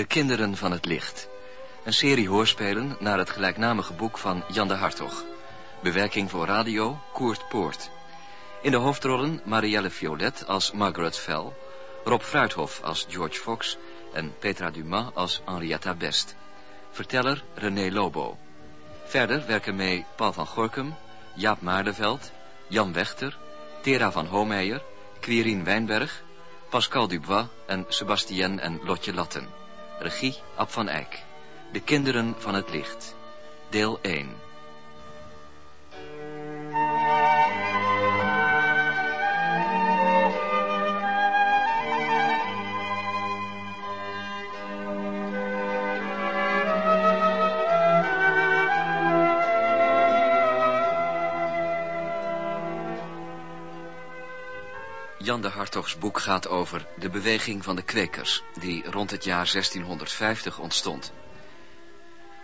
De Kinderen van het Licht. Een serie hoorspelen naar het gelijknamige boek van Jan de Hartog. Bewerking voor radio Koert Poort. In de hoofdrollen Marielle Violet als Margaret Fell, Rob Fruithof als George Fox en Petra Dumas als Henrietta Best. Verteller René Lobo. Verder werken mee Paul van Gorkum, Jaap Maardeveld, Jan Wechter, Tera van Hoomeijer, Quirine Wijnberg, Pascal Dubois en Sebastien en Lotje Latten. Regie Ab van Eyck. De kinderen van het licht. Deel 1. Hartogs boek gaat over de beweging van de kwekers, die rond het jaar 1650 ontstond.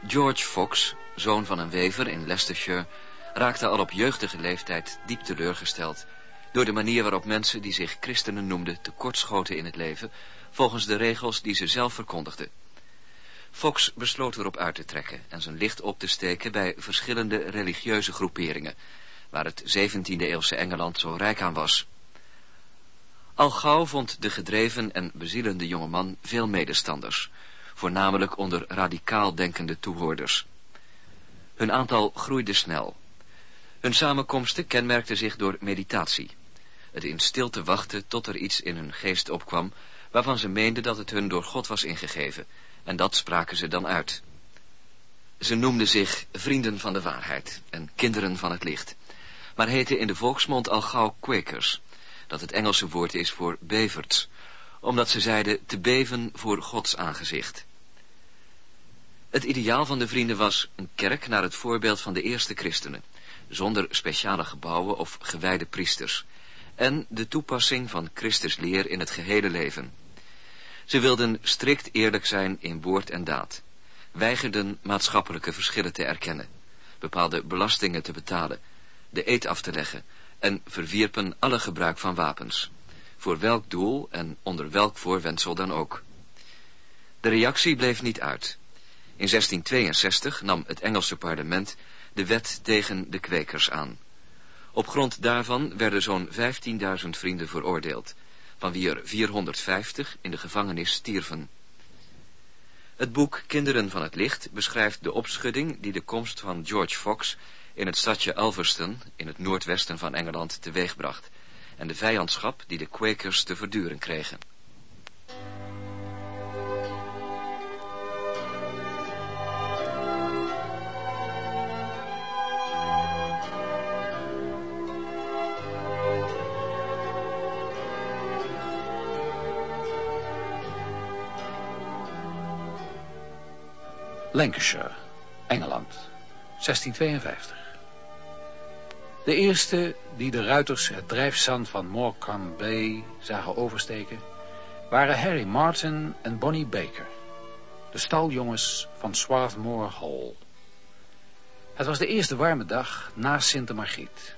George Fox, zoon van een wever in Leicestershire, raakte al op jeugdige leeftijd diep teleurgesteld door de manier waarop mensen die zich christenen noemden tekortschoten in het leven, volgens de regels die ze zelf verkondigden. Fox besloot erop uit te trekken en zijn licht op te steken bij verschillende religieuze groeperingen, waar het 17e-eeuwse Engeland zo rijk aan was. Al gauw vond de gedreven en bezielende jongeman veel medestanders, voornamelijk onder radicaal denkende toehoorders. Hun aantal groeide snel. Hun samenkomsten kenmerkten zich door meditatie. Het in stilte wachten tot er iets in hun geest opkwam, waarvan ze meenden dat het hun door God was ingegeven, en dat spraken ze dan uit. Ze noemden zich vrienden van de waarheid en kinderen van het licht, maar heten in de volksmond al gauw Quakers, dat het Engelse woord is voor beverds, omdat ze zeiden te beven voor Gods aangezicht. Het ideaal van de vrienden was een kerk naar het voorbeeld van de eerste christenen, zonder speciale gebouwen of gewijde priesters, en de toepassing van Christus leer in het gehele leven. Ze wilden strikt eerlijk zijn in woord en daad, weigerden maatschappelijke verschillen te erkennen, bepaalde belastingen te betalen, de eed af te leggen en verwierpen alle gebruik van wapens, voor welk doel en onder welk voorwendsel dan ook. De reactie bleef niet uit. In 1662 nam het Engelse parlement de wet tegen de kwekers aan. Op grond daarvan werden zo'n 15.000 vrienden veroordeeld, van wie er 450 in de gevangenis stierven. Het boek Kinderen van het Licht beschrijft de opschudding die de komst van George Fox in het stadje Ulverston, in het noordwesten van Engeland, teweegbracht, en de vijandschap die de Quakers te verduren kregen. Lancashire, Engeland, 1652. De eerste die de ruiters het drijfzand van Morecambe Bay zagen oversteken, waren Harry Martin en Bonnie Baker, de staljongens van Swarthmore Hall. Het was de eerste warme dag na Sint Margriet.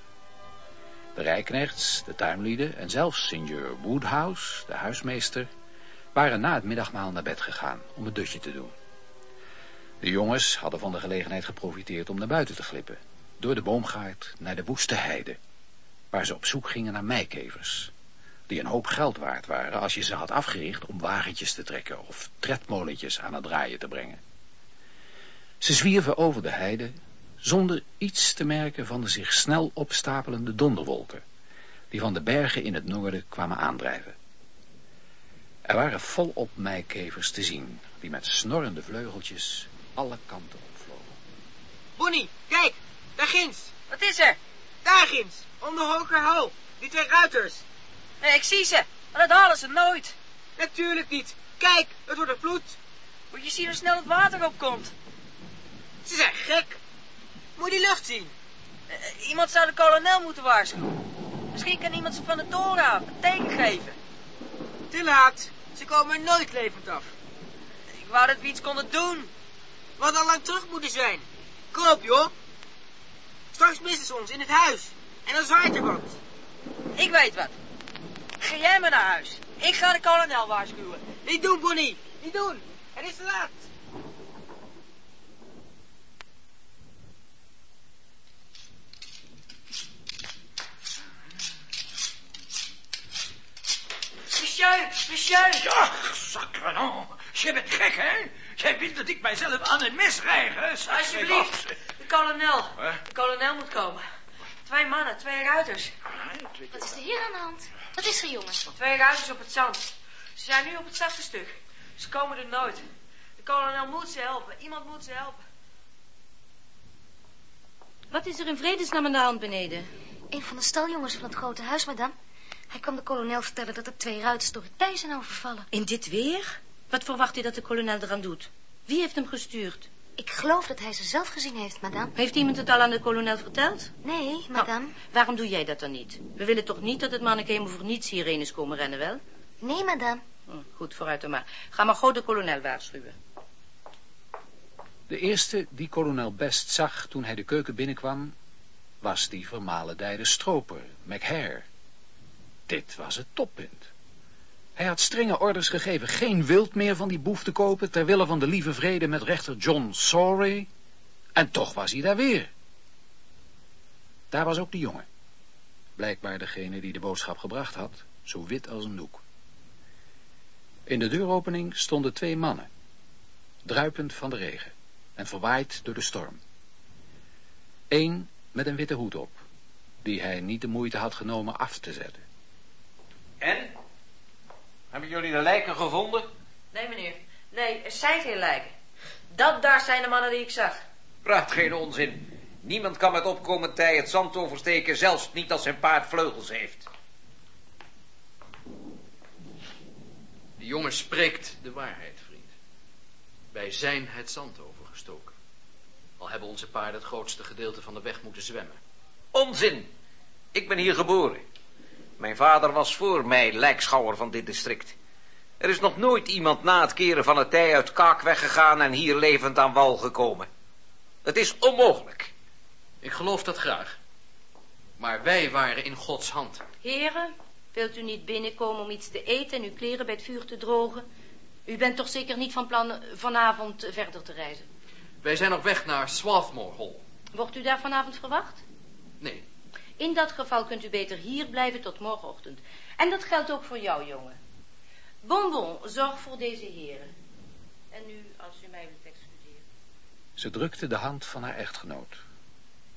De rijknechts, de tuinlieden en zelfs Seigneur Woodhouse, de huismeester, waren na het middagmaal naar bed gegaan om het dutje te doen. De jongens hadden van de gelegenheid geprofiteerd om naar buiten te glippen door de boomgaard naar de woeste heide, waar ze op zoek gingen naar meikevers, die een hoop geld waard waren als je ze had afgericht om wagentjes te trekken of tredmolentjes aan het draaien te brengen. Ze zwierven over de heide zonder iets te merken van de zich snel opstapelende donderwolken, die van de bergen in het noorden kwamen aandrijven. Er waren volop meikevers te zien, die met snorrende vleugeltjes alle kanten opvlogen. Bonnie, kijk, daar ginds. Wat is er? Daar ginds, onder hoger hal. Die twee ruiters. Nee, ik zie ze, maar dat halen ze nooit. Natuurlijk niet. Kijk, het wordt een vloed. Moet je zien hoe snel het water opkomt. Ze zijn gek. Moet je die lucht zien. Uh, iemand zou de kolonel moeten waarschuwen. Misschien kan iemand ze van de toren af een teken geven. Te laat. Ze komen er nooit levend af. Ik wou dat we iets konden doen. We hadden al lang terug moeten zijn. Kom op, joh. Straks missen ze ons in het huis. En dan zwaait er wat. Ik weet wat. Ga jij maar naar huis. Ik ga de kolonel waarschuwen. Niet doen, Bonnie. Niet doen. Het is te laat. Monsieur, monsieur. Ja, sacrenon. Je bent gek, hè? Jij wilt dat ik mijzelf aan een mes rijge? Alsjeblieft. De kolonel. De kolonel moet komen. Twee mannen, twee ruiters. Wat is er hier aan de hand? Wat is er, jongens? Twee ruiters op het zand. Ze zijn nu op het zachte stuk. Ze komen er nooit. De kolonel moet ze helpen. Iemand moet ze helpen. Wat is er in vredesnaam aan de hand beneden? Een van de staljongens van het grote huis, madame. Hij kwam de kolonel vertellen dat er twee ruiters door het tij zijn overvallen. In dit weer? Wat verwacht u dat de kolonel eraan doet? Wie heeft hem gestuurd? Ik geloof dat hij ze zelf gezien heeft, madame. Heeft iemand het al aan de kolonel verteld? Nee, madame. Nou, waarom doe jij dat dan niet? We willen toch niet dat het manneke helemaal voor niets hierheen is komen rennen, wel? Nee, madame. Hm, goed, vooruit dan maar. Ga maar gauw de kolonel waarschuwen. De eerste die kolonel Best zag toen hij de keuken binnenkwam, was die vermalendijde stroper, McHare. Dit was het toppunt. Hij had strenge orders gegeven geen wild meer van die boef te kopen, ter wille van de lieve vrede met rechter John Sawrey. En toch was hij daar weer. Daar was ook de jongen. Blijkbaar degene die de boodschap gebracht had, zo wit als een doek. In de deuropening stonden twee mannen, druipend van de regen en verwaaid door de storm. Eén met een witte hoed op, die hij niet de moeite had genomen af te zetten. En? Hebben jullie de lijken gevonden? Nee, meneer. Nee, er zijn geen lijken. Dat daar zijn de mannen die ik zag. Praat geen onzin. Niemand kan met opkomend tij het zand oversteken, zelfs niet als zijn paard vleugels heeft. De jongen spreekt de waarheid, vriend. Wij zijn het zand overgestoken. Al hebben onze paarden het grootste gedeelte van de weg moeten zwemmen. Onzin. Ik ben hier geboren. Mijn vader was voor mij lijkschouwer van dit district. Er is nog nooit iemand na het keren van het tij uit Kaak weggegaan en hier levend aan wal gekomen. Het is onmogelijk. Ik geloof dat graag. Maar wij waren in Gods hand. Heren, wilt u niet binnenkomen om iets te eten en uw kleren bij het vuur te drogen? U bent toch zeker niet van plan vanavond verder te reizen? Wij zijn op weg naar Swarthmore Hall. Wordt u daar vanavond verwacht? Nee, In dat geval kunt u beter hier blijven tot morgenochtend. En dat geldt ook voor jou, jongen. Bonbon, zorg voor deze heren. En nu, als u mij wilt excuseren. Ze drukte de hand van haar echtgenoot,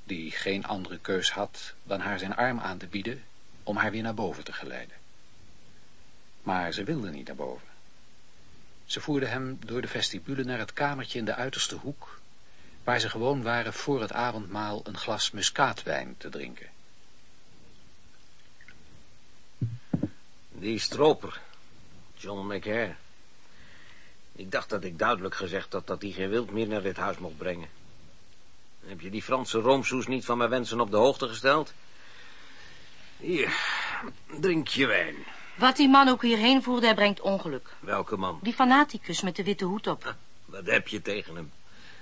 die geen andere keus had dan haar zijn arm aan te bieden om haar weer naar boven te geleiden. Maar ze wilde niet naar boven. Ze voerde hem door de vestibule naar het kamertje in de uiterste hoek, waar ze gewoon waren voor het avondmaal een glas muskaatwijn te drinken. Die stroper, John McHare. Ik dacht dat ik duidelijk gezegd had dat hij geen wild meer naar dit huis mocht brengen. Heb je die Franse roomsoes niet van mijn wensen op de hoogte gesteld? Hier, drink je wijn. Wat die man ook hierheen voerde, hij brengt ongeluk. Welke man? Die fanaticus met de witte hoed op. Wat heb je tegen hem?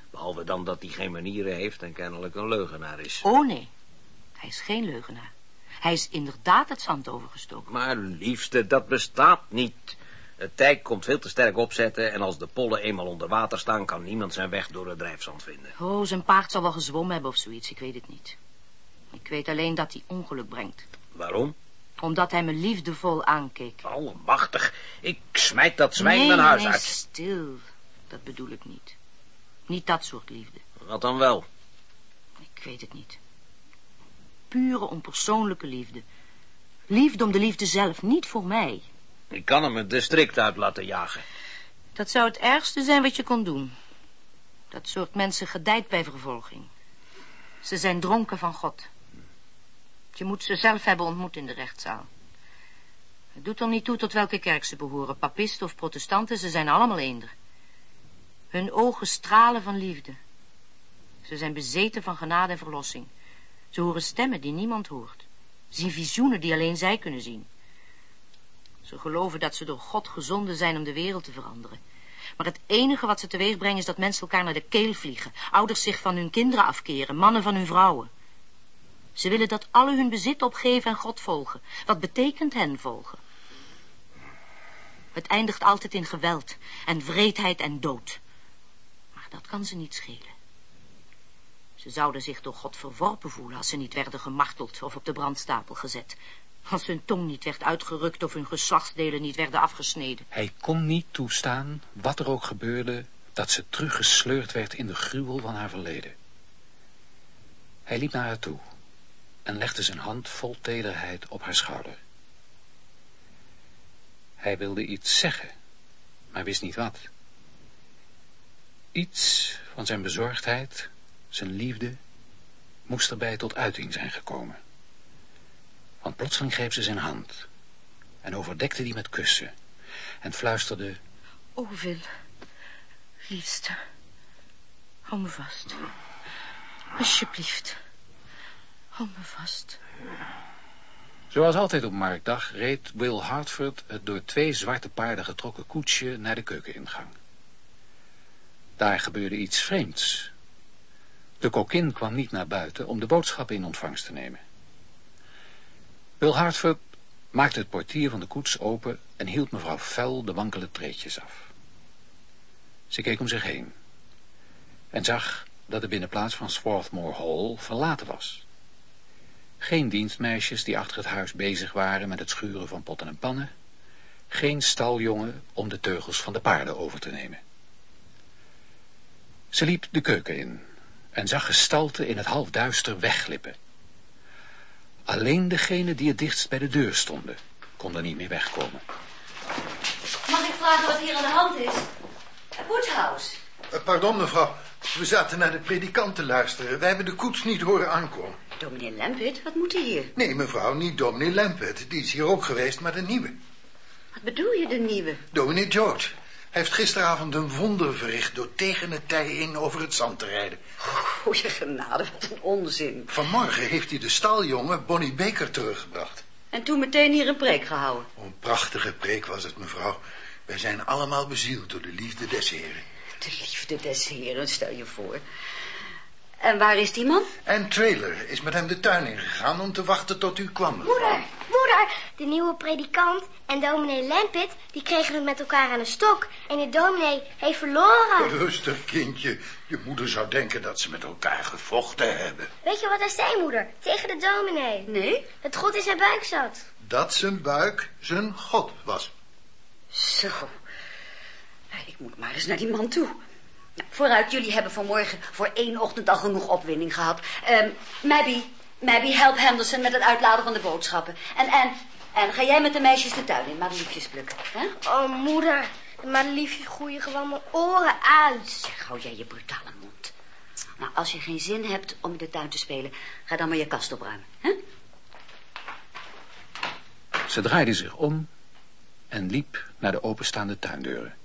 Behalve dan dat hij geen manieren heeft en kennelijk een leugenaar is. Oh nee, hij is geen leugenaar. Hij is inderdaad het zand overgestoken. Maar liefste, dat bestaat niet. Het tij komt veel te sterk opzetten... en als de pollen eenmaal onder water staan... kan niemand zijn weg door het drijfzand vinden. Oh, zijn paard zal wel gezwommen hebben of zoiets, ik weet het niet. Ik weet alleen dat hij ongeluk brengt. Waarom? Omdat hij me liefdevol aankeek. Allemachtig. Ik smijt dat zwijn nee, mijn huis nee, uit. stil. Dat bedoel ik niet. Niet dat soort liefde. Wat dan wel? Ik weet het niet. Pure onpersoonlijke liefde. Liefde om de liefde zelf, niet voor mij. Ik kan hem het district uit laten jagen. Dat zou het ergste zijn wat je kon doen. Dat soort mensen gedijt bij vervolging. Ze zijn dronken van God. Je moet ze zelf hebben ontmoet in de rechtszaal. Het doet er niet toe tot welke kerk ze behoren, papisten of protestanten, ze zijn allemaal eender. Hun ogen stralen van liefde. Ze zijn bezeten van genade en verlossing. Ze horen stemmen die niemand hoort. Zien visioenen die alleen zij kunnen zien. Ze geloven dat ze door God gezonden zijn om de wereld te veranderen. Maar het enige wat ze teweeg brengen is dat mensen elkaar naar de keel vliegen. Ouders zich van hun kinderen afkeren, mannen van hun vrouwen. Ze willen dat alle hun bezit opgeven en God volgen. Wat betekent hen volgen? Het eindigt altijd in geweld en wreedheid en dood. Maar dat kan ze niet schelen. Zouden zich door God verworpen voelen als ze niet werden gemarteld of op de brandstapel gezet. Als hun tong niet werd uitgerukt of hun geslachtsdelen niet werden afgesneden. Hij kon niet toestaan, wat er ook gebeurde, dat ze teruggesleurd werd in de gruwel van haar verleden. Hij liep naar haar toe en legde zijn hand vol tederheid op haar schouder. Hij wilde iets zeggen, maar wist niet wat. Iets van zijn bezorgdheid, zijn liefde, moest erbij tot uiting zijn gekomen. Want plotseling greep ze zijn hand en overdekte die met kussen en fluisterde... O, Wil, liefste, hou me vast. Alsjeblieft, hou me vast. Zoals altijd op marktdag reed Will Hartford het door twee zwarte paarden getrokken koetsje naar de keukeningang. Daar gebeurde iets vreemds. De kokin kwam niet naar buiten om de boodschappen in ontvangst te nemen. Will Hartford maakte het portier van de koets open en hield mevrouw Fell de wankele treetjes af. Ze keek om zich heen en zag dat de binnenplaats van Swarthmore Hall verlaten was. Geen dienstmeisjes die achter het huis bezig waren met het schuren van potten en pannen. Geen staljongen om de teugels van de paarden over te nemen. Ze liep de keuken in en zag gestalten in het halfduister wegglippen. Alleen degene die het dichtst bij de deur stonden, konden niet meer wegkomen. Mag ik vragen wat hier aan de hand is? Woodhouse. Uh, pardon, mevrouw. We zaten naar de predikant te luisteren. Wij hebben de koets niet horen aankomen. Dominee Lampet, wat moet hij hier? Nee, mevrouw, niet dominee Lampet. Die is hier ook geweest, maar de nieuwe. Wat bedoel je, de nieuwe? Dominee George. Hij heeft gisteravond een wonder verricht door tegen het tij in over het zand te rijden. Goeie genade, wat een onzin. Vanmorgen heeft hij de staljongen Bonnie Baker teruggebracht. En toen meteen hier een preek gehouden. Oh, een prachtige preek was het, mevrouw. Wij zijn allemaal bezield door de liefde des heren. De liefde des heren, stel je voor. En waar is die man? En Trailer is met hem de tuin ingegaan om te wachten tot u kwam. Moeder, moeder, de nieuwe predikant en dominee Lampit, die kregen het met elkaar aan de stok. En de dominee heeft verloren. Rustig, kindje. Je moeder zou denken dat ze met elkaar gevochten hebben. Weet je wat hij zei, moeder? Tegen de dominee. Nee? Het God in zijn buik zat. Dat zijn buik zijn god was. Zo. Ik moet maar eens naar die man toe. Nou, vooruit, jullie hebben vanmorgen voor één ochtend al genoeg opwinding gehad. Um, Mabby, Mabby, help Henderson met het uitladen van de boodschappen. En, en, en ga jij met de meisjes de tuin in, madeliefjes plukken. Hè? Oh, moeder, de madeliefjes groeien gewoon mijn oren uit. Zeg, hou jij je brutale mond. Nou, als je geen zin hebt om in de tuin te spelen, ga dan maar je kast opruimen. Hè? Ze draaide zich om en liep naar de openstaande tuindeuren.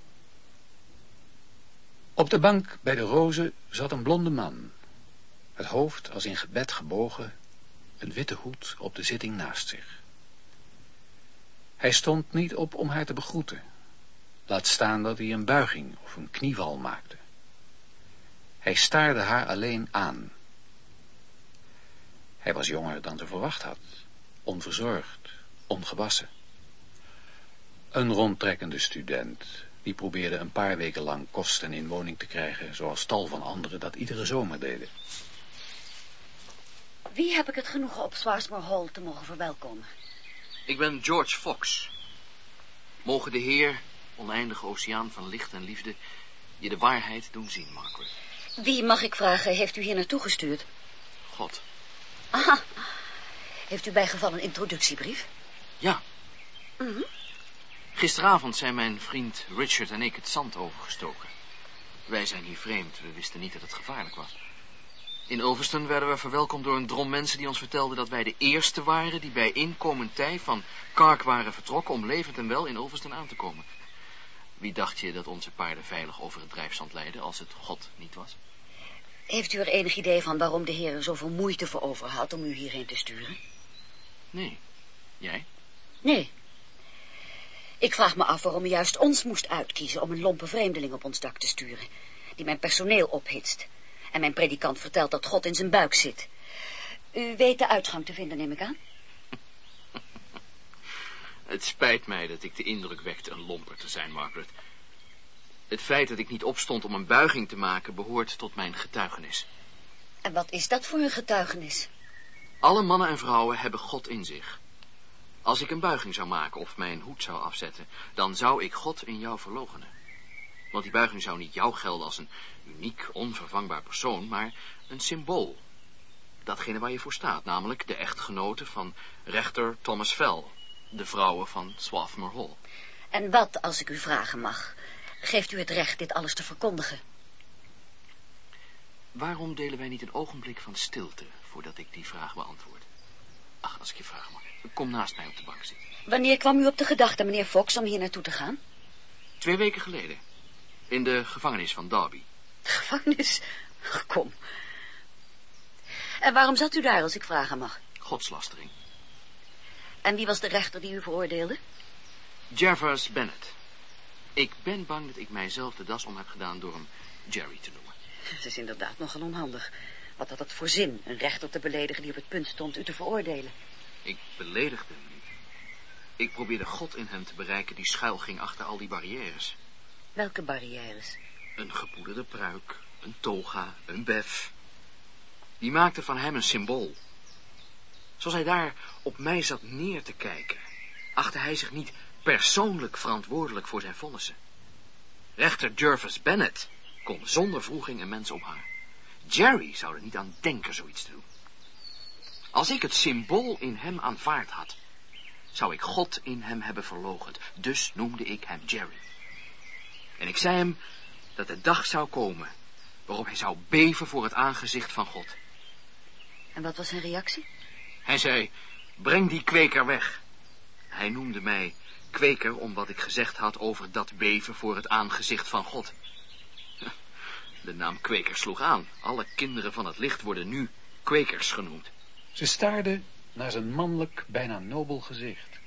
Op de bank bij de rozen zat een blonde man. Het hoofd als in gebed gebogen, een witte hoed op de zitting naast zich. Hij stond niet op om haar te begroeten. Laat staan dat hij een buiging of een knieval maakte. Hij staarde haar alleen aan. Hij was jonger dan ze verwacht had, onverzorgd, ongewassen. Een rondtrekkende student, die probeerde een paar weken lang kost en inwoning te krijgen, zoals tal van anderen dat iedere zomer deden. Wie heb ik het genoegen op Swarthmore Hall te mogen verwelkomen? Ik ben George Fox. Mogen de Heer, oneindige oceaan van licht en liefde, je de waarheid doen zien, Margaret. Wie, mag ik vragen, heeft u hier naartoe gestuurd? God. Aha. Heeft u bijgeval een introductiebrief? Ja, Mhm. gisteravond zijn mijn vriend Richard en ik het zand overgestoken. Wij zijn hier vreemd, we wisten niet dat het gevaarlijk was. In Ulverston werden we verwelkomd door een drom mensen die ons vertelden dat wij de eerste waren die bij inkomend tij van Kark waren vertrokken om levend en wel in Ulverston aan te komen. Wie dacht je dat onze paarden veilig over het drijfzand leidden als het God niet was? Heeft u er enig idee van waarom de heer er zoveel moeite voor over had om u hierheen te sturen? Nee. Jij? Nee. Ik vraag me af waarom u juist ons moest uitkiezen om een lompe vreemdeling op ons dak te sturen, die mijn personeel ophitst. En mijn predikant vertelt dat God in zijn buik zit. U weet de uitgang te vinden, neem ik aan? Het spijt mij dat ik de indruk wekte een lomper te zijn, Margaret. Het feit dat ik niet opstond om een buiging te maken behoort tot mijn getuigenis. En wat is dat voor een getuigenis? Alle mannen en vrouwen hebben God in zich. Als ik een buiging zou maken of mijn hoed zou afzetten, dan zou ik God in jou verlogenen. Want die buiging zou niet jou gelden als een uniek, onvervangbaar persoon, maar een symbool. Datgene waar je voor staat, namelijk de echtgenote van rechter Thomas Fell, de vrouwen van Swarthmore Hall. En wat, als ik u vragen mag, geeft u het recht dit alles te verkondigen? Waarom delen wij niet een ogenblik van stilte voordat ik die vraag beantwoord? Ach, als ik je vraag mag, kom naast mij op de bank zitten. Wanneer kwam u op de gedachte, meneer Fox, om hier naartoe te gaan? Twee weken geleden, in de gevangenis van Derby. Gevangenis? Kom. En waarom zat u daar, als ik vragen mag? Godslastering. En wie was de rechter die u veroordeelde? Jervers Bennett. Ik ben bang dat ik mijzelf de das om heb gedaan door hem Jerry te noemen. Het is inderdaad nogal onhandig. Wat had het voor zin, een rechter te beledigen die op het punt stond u te veroordelen? Ik beledigde hem niet. Ik probeerde God in hem te bereiken die schuil ging achter al die barrières. Welke barrières? Een gepoederde pruik, een toga, een bef. Die maakte van hem een symbool. Zoals hij daar op mij zat neer te kijken, achtte hij zich niet persoonlijk verantwoordelijk voor zijn vonnissen. Rechter Jervis Bennett kon zonder vroeging een mens ophangen. Jerry zou er niet aan denken zoiets te doen. Als ik het symbool in hem aanvaard had, zou ik God in hem hebben verlogend. Dus noemde ik hem Jerry. En ik zei hem dat de dag zou komen waarop hij zou beven voor het aangezicht van God. En wat was zijn reactie? Hij zei, breng die kweker weg. Hij noemde mij kweker om wat ik gezegd had over dat beven voor het aangezicht van God. De naam kweker sloeg aan. Alle kinderen van het licht worden nu kwekers genoemd. Ze staarde naar zijn mannelijk, bijna nobel gezicht.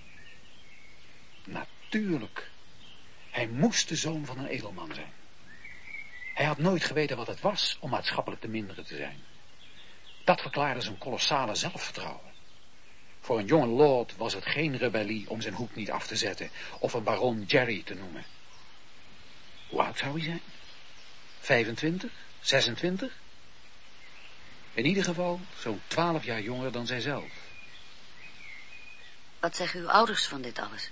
Natuurlijk. Hij moest de zoon van een edelman zijn. Hij had nooit geweten wat het was om maatschappelijk de mindere te zijn. Dat verklaarde zijn kolossale zelfvertrouwen. Voor een jonge lord was het geen rebellie om zijn hoek niet af te zetten of een baron Jerry te noemen. Hoe oud zou hij zijn? 25? 26? In ieder geval zo'n twaalf jaar jonger dan zijzelf. Wat zeggen uw ouders van dit alles?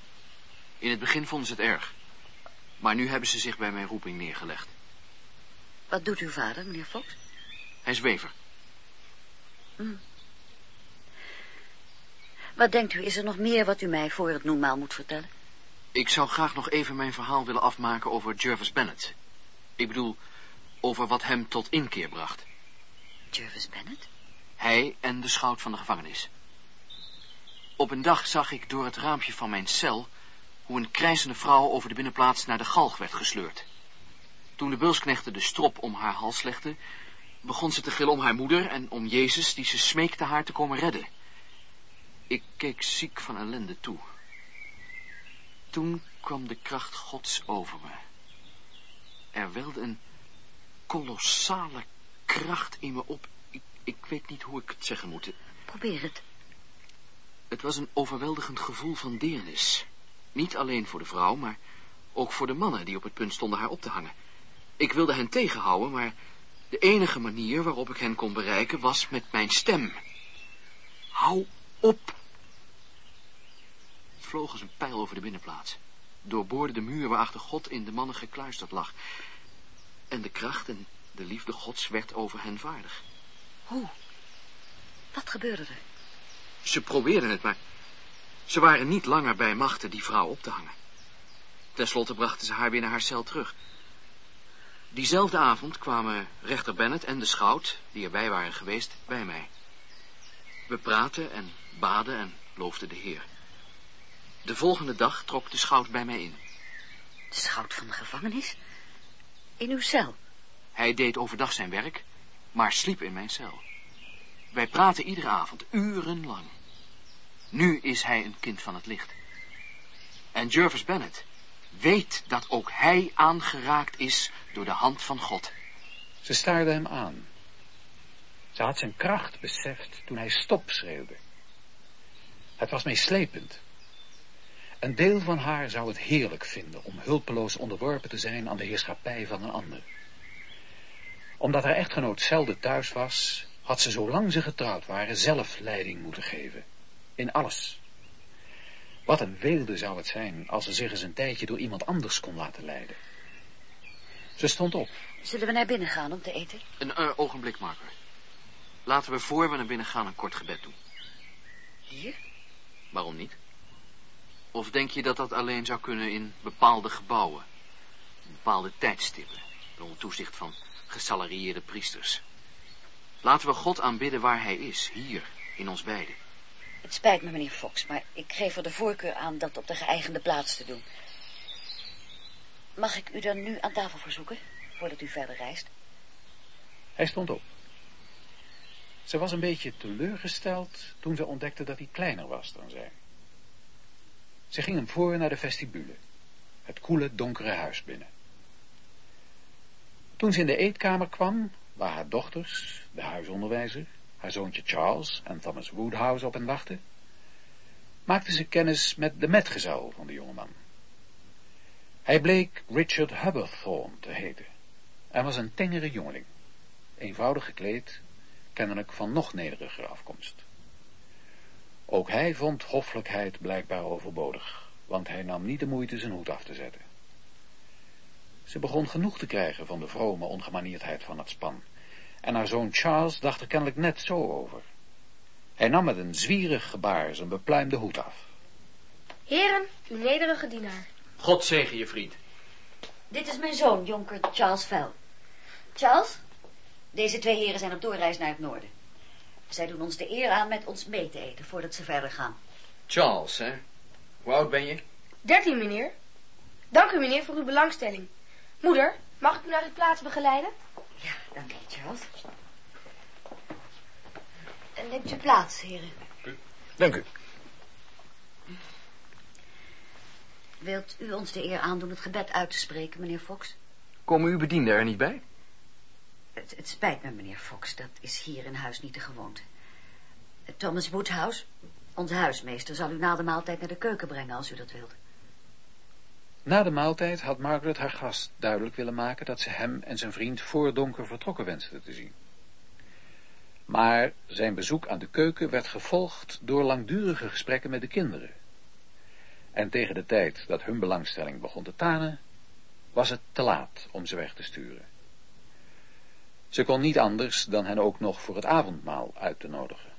In het begin vonden ze het erg. Maar nu hebben ze zich bij mijn roeping neergelegd. Wat doet uw vader, meneer Fox? Hij is wever. Hm. Wat denkt u, is er nog meer wat u mij voor het noenmaal moet vertellen? Ik zou graag nog even mijn verhaal willen afmaken over Jervis Bennett. Ik bedoel, over wat hem tot inkeer bracht. Jervis Bennett? Hij en de schout van de gevangenis. Op een dag zag ik door het raampje van mijn cel... hoe een krijzende vrouw over de binnenplaats naar de galg werd gesleurd. Toen de beulsknechten de strop om haar hals legden... begon ze te gillen om haar moeder en om Jezus... die ze smeekte haar te komen redden. Ik keek ziek van ellende toe. Toen kwam de kracht Gods over me. Er welde een kolossale kracht in me op. Ik, ik weet niet hoe ik het zeggen moet. Probeer het. Het was een overweldigend gevoel van deernis. Niet alleen voor de vrouw, maar ook voor de mannen die op het punt stonden haar op te hangen. Ik wilde hen tegenhouden, maar de enige manier waarop ik hen kon bereiken was met mijn stem. Hou op! Het vloog als een pijl over de binnenplaats. Doorboorde de muur waarachter God in de mannen gekluisterd lag. En de kracht en de liefde Gods werd over hen vaardig. Hoe? Wat gebeurde er? Ze probeerden het, maar ze waren niet langer bij machten die vrouw op te hangen. Ten slotte brachten ze haar weer naar haar cel terug. Diezelfde avond kwamen rechter Bennett en de schout, die erbij waren geweest, bij mij. We praten en baden en loofden de Heer. De volgende dag trok de schout bij mij in. De schout van de gevangenis? In uw cel? Hij deed overdag zijn werk, maar sliep in mijn cel. Wij praten iedere avond, urenlang. Nu is hij een kind van het licht. En Jervis Bennett weet dat ook hij aangeraakt is door de hand van God. Ze staarde hem aan. Ze had zijn kracht beseft toen hij stop schreeuwde. Het was meeslepend. Een deel van haar zou het heerlijk vinden om hulpeloos onderworpen te zijn aan de heerschappij van een ander. Omdat haar echtgenoot zelden thuis was, had ze zolang ze getrouwd waren zelf leiding moeten geven. In alles. Wat een weelde zou het zijn als ze zich eens een tijdje door iemand anders kon laten leiden. Ze stond op. Zullen we naar binnen gaan om te eten? Een uh, ogenblik, Margaret. Laten we voor we naar binnen gaan een kort gebed doen. Hier? Waarom niet? Of denk je dat dat alleen zou kunnen in bepaalde gebouwen? In bepaalde tijdstippen, onder toezicht van gesalarieerde priesters. Laten we God aanbidden waar hij is, hier, in ons beiden. Het spijt me, meneer Fox, maar ik geef er de voorkeur aan dat op de geëigende plaats te doen. Mag ik u dan nu aan tafel verzoeken, voordat u verder reist? Hij stond op. Ze was een beetje teleurgesteld toen ze ontdekte dat hij kleiner was dan zij. Ze ging hem voor naar de vestibule, het koele, donkere huis binnen. Toen ze in de eetkamer kwam, waar haar dochters, de huisonderwijzer, haar zoontje Charles en Thomas Woodhouse op hen wachten, maakte ze kennis met de metgezel van de jongeman. Hij bleek Richard Hubberthorne te heten en was een tengere jongeling, eenvoudig gekleed, kennelijk van nog nederiger afkomst. Ook hij vond hoffelijkheid blijkbaar overbodig, want hij nam niet de moeite zijn hoed af te zetten. Ze begon genoeg te krijgen van de vrome ongemanierdheid van het span, en haar zoon Charles dacht er kennelijk net zo over. Hij nam met een zwierig gebaar zijn bepluimde hoed af. Heren, uw nederige dienaar. God zegen je vriend. Dit is mijn zoon, jonker Charles Fell. Charles, deze twee heren zijn op doorreis naar het noorden. Zij doen ons de eer aan met ons mee te eten voordat ze verder gaan. Charles, hè? Hoe oud ben je? Dertien, meneer. Dank u, meneer, voor uw belangstelling. Moeder, mag ik u naar uw plaats begeleiden? Ja, dank u, Charles. En neemt u plaats, heren. Dank u. Wilt u ons de eer aandoen het gebed uit te spreken, meneer Fox? Komen uw bedienden er niet bij? Het, het spijt me, meneer Fox, dat is hier in huis niet de gewoonte. Thomas Woodhouse, onze huismeester, zal u na de maaltijd naar de keuken brengen als u dat wilt. Na de maaltijd had Margaret haar gast duidelijk willen maken dat ze hem en zijn vriend voor donker vertrokken wenste te zien. Maar zijn bezoek aan de keuken werd gevolgd door langdurige gesprekken met de kinderen. En tegen de tijd dat hun belangstelling begon te tanen, was het te laat om ze weg te sturen. Ze kon niet anders dan hen ook nog voor het avondmaal uit te nodigen.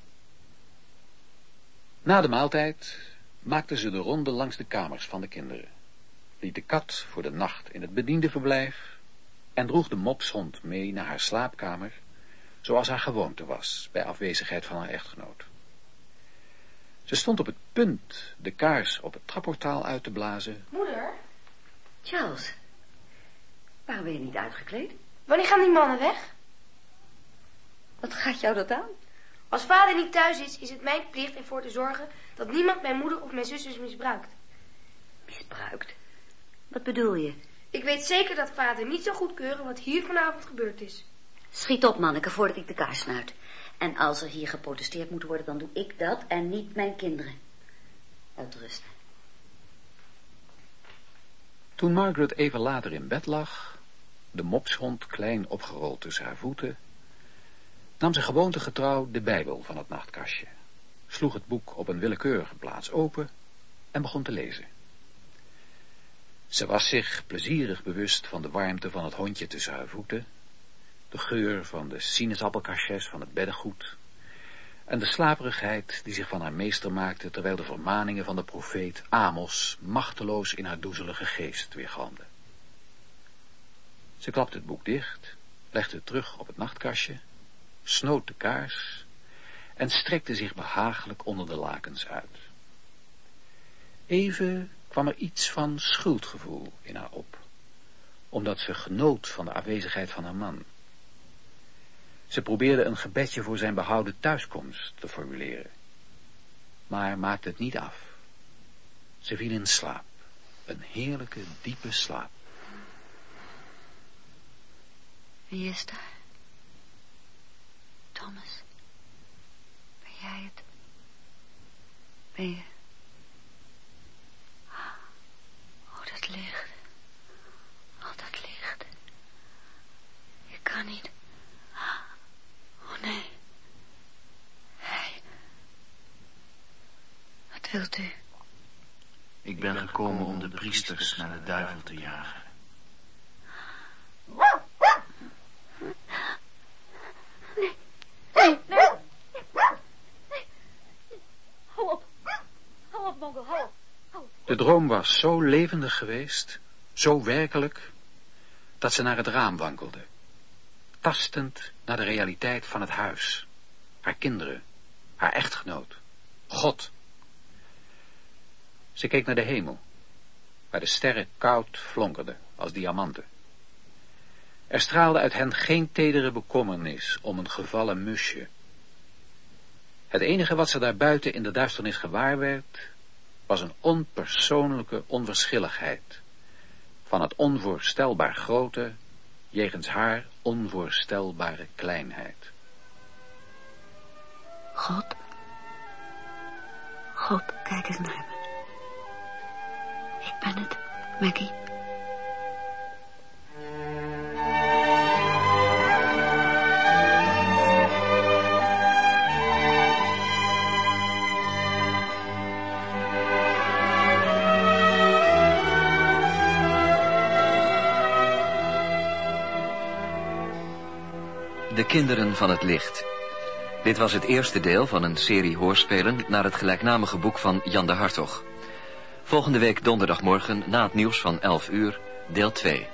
Na de maaltijd maakte ze de ronde langs de kamers van de kinderen, liet de kat voor de nacht in het bediendenverblijf en droeg de mopshond mee naar haar slaapkamer, zoals haar gewoonte was bij afwezigheid van haar echtgenoot. Ze stond op het punt de kaars op het trapportaal uit te blazen. Moeder? Charles, waarom ben je niet uitgekleed? Wanneer gaan die mannen weg? Wat gaat jou dat aan? Als vader niet thuis is, is het mijn plicht ervoor te zorgen dat niemand mijn moeder of mijn zusters misbruikt. Misbruikt? Wat bedoel je? Ik weet zeker dat vader niet zou goedkeuren wat hier vanavond gebeurd is. Schiet op, manneke, voordat ik de kaars snuit. En als er hier geprotesteerd moet worden, dan doe ik dat en niet mijn kinderen. Uitrusten. Toen Margaret even later in bed lag, de mopshond klein opgerold tussen haar voeten, nam ze gewoontegetrouw de Bijbel van het nachtkastje, sloeg het boek op een willekeurige plaats open en begon te lezen. Ze was zich plezierig bewust van de warmte van het hondje tussen haar voeten, de geur van de sinaasappelkastjes van het beddengoed en de slaperigheid die zich van haar meester maakte terwijl de vermaningen van de profeet Amos machteloos in haar doezelige geest weergalmden. Ze klapte het boek dicht, legde het terug op het nachtkastje, snoot de kaars en strekte zich behagelijk onder de lakens uit. Even kwam er iets van schuldgevoel in haar op, omdat ze genoot van de afwezigheid van haar man. Ze probeerde een gebedje voor zijn behouden thuiskomst te formuleren, maar maakte het niet af. Ze viel in slaap, een heerlijke, diepe slaap. Wie is daar? Thomas, ben jij het? Ben je... licht. altijd dat licht. Ik kan niet. Oh nee. Hij. Wat wilt u? Ik ben gekomen om de priesters naar de duivel te jagen. Droom was zo levendig geweest, zo werkelijk, dat ze naar het raam wankelde. Tastend naar de realiteit van het huis, haar kinderen, haar echtgenoot, God. Ze keek naar de hemel, waar de sterren koud flonkerden als diamanten. Er straalde uit hen geen tedere bekommernis om een gevallen musje. Het enige wat ze daarbuiten in de duisternis gewaar werd, was een onpersoonlijke onverschilligheid van het onvoorstelbaar grote jegens haar onvoorstelbare kleinheid. God. God, kijk eens naar me. Ik ben het, Maggie. De Kinderen van het Licht. Dit was het eerste deel van een serie hoorspelen naar het gelijknamige boek van Jan de Hartog. Volgende week donderdagmorgen na het nieuws van 11 uur, deel 2.